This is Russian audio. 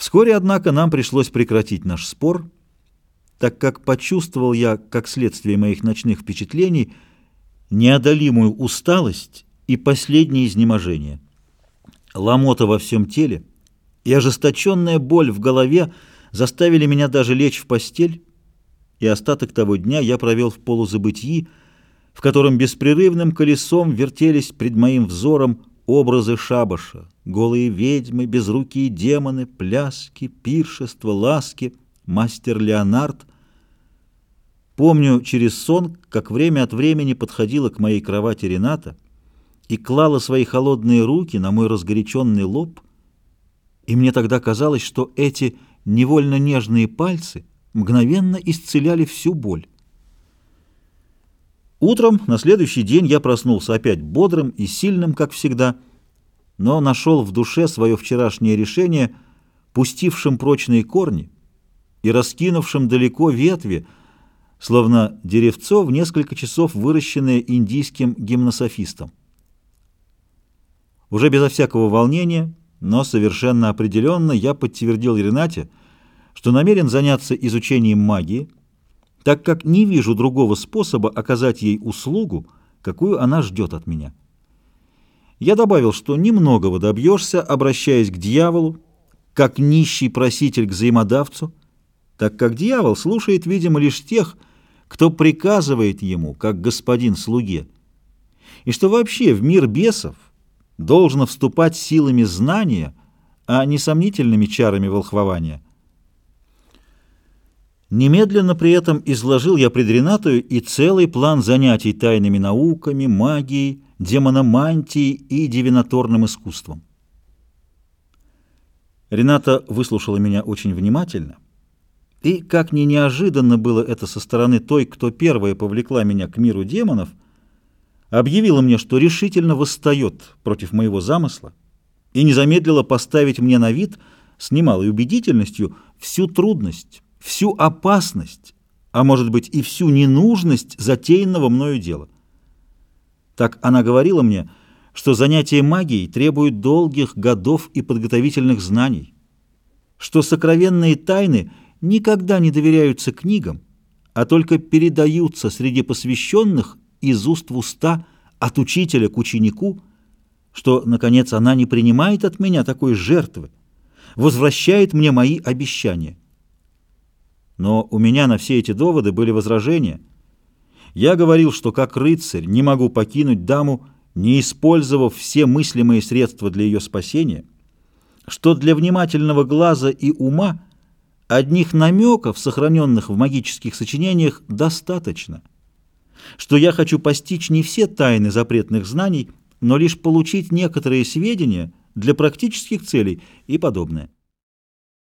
Вскоре, однако, нам пришлось прекратить наш спор, так как почувствовал я, как следствие моих ночных впечатлений, неодолимую усталость и последнее изнеможение. Ломота во всем теле и ожесточенная боль в голове заставили меня даже лечь в постель, и остаток того дня я провел в полузабытии, в котором беспрерывным колесом вертелись пред моим взором образы шабаша, голые ведьмы, безрукие демоны, пляски, пиршества, ласки, мастер Леонард. Помню через сон, как время от времени подходила к моей кровати Рената и клала свои холодные руки на мой разгоряченный лоб, и мне тогда казалось, что эти невольно нежные пальцы мгновенно исцеляли всю боль. Утром на следующий день я проснулся опять бодрым и сильным, как всегда, но нашел в душе свое вчерашнее решение, пустившим прочные корни и раскинувшим далеко ветви, словно деревцо в несколько часов выращенное индийским гимнософистом. Уже безо всякого волнения, но совершенно определенно я подтвердил Ренате, что намерен заняться изучением магии, так как не вижу другого способа оказать ей услугу, какую она ждет от меня. Я добавил, что немногого добьешься, обращаясь к дьяволу, как нищий проситель к взаимодавцу, так как дьявол слушает, видимо, лишь тех, кто приказывает ему, как господин слуге, и что вообще в мир бесов должно вступать силами знания, а не сомнительными чарами волхвования. Немедленно при этом изложил я пред Ренатою и целый план занятий тайными науками, магией, демономантией и дивинаторным искусством. Рената выслушала меня очень внимательно, и, как ни неожиданно было это со стороны той, кто первая повлекла меня к миру демонов, объявила мне, что решительно восстает против моего замысла и не замедлила поставить мне на вид с немалой убедительностью всю трудность, всю опасность, а может быть и всю ненужность затеянного мною дела. Так она говорила мне, что занятие магией требует долгих годов и подготовительных знаний, что сокровенные тайны никогда не доверяются книгам, а только передаются среди посвященных из уст в уста от учителя к ученику, что, наконец, она не принимает от меня такой жертвы, возвращает мне мои обещания. Но у меня на все эти доводы были возражения – я говорил, что как рыцарь не могу покинуть даму, не использовав все мыслимые средства для ее спасения, что для внимательного глаза и ума одних намеков, сохраненных в магических сочинениях, достаточно, что я хочу постичь не все тайны запретных знаний, но лишь получить некоторые сведения для практических целей и подобное.